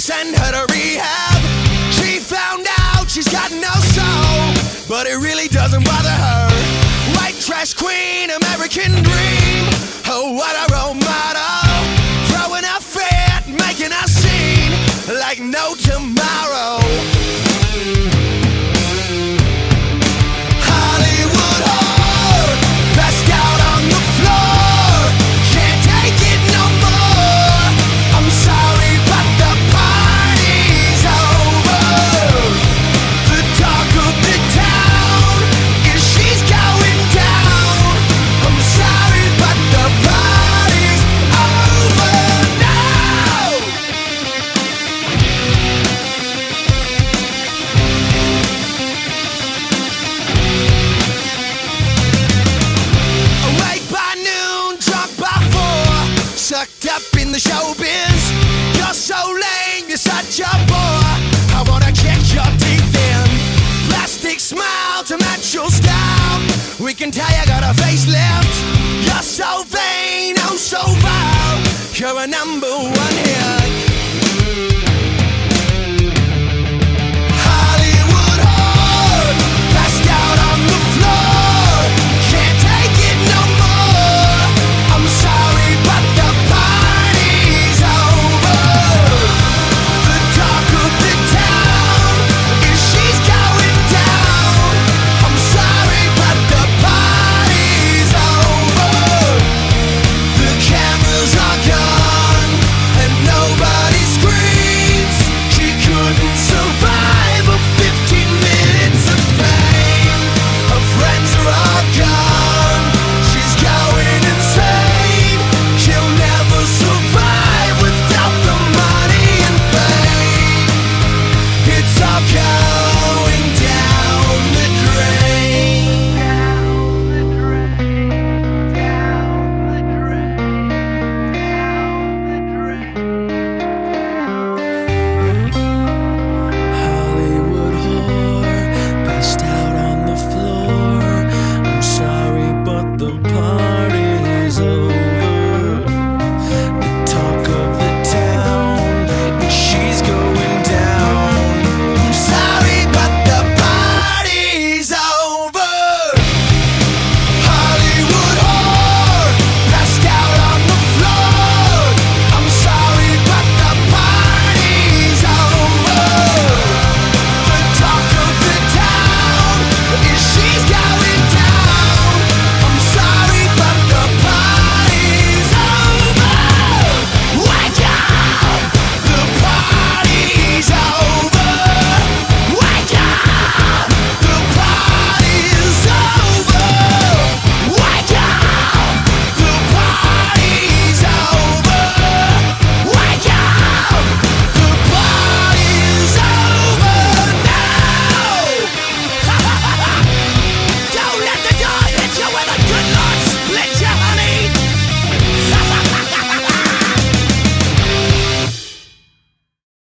send her to rehab. She found out she's got no soul, but it really doesn't bother her. White trash queen, American dream. Oh, what a romance. Sucked up in the showbiz. You're so lame, you're such a bore. I wanna kick your teeth in. Plastic smile to match your style. We can tell you got a facelift. You're so vain, oh so vile. You're a number one hit.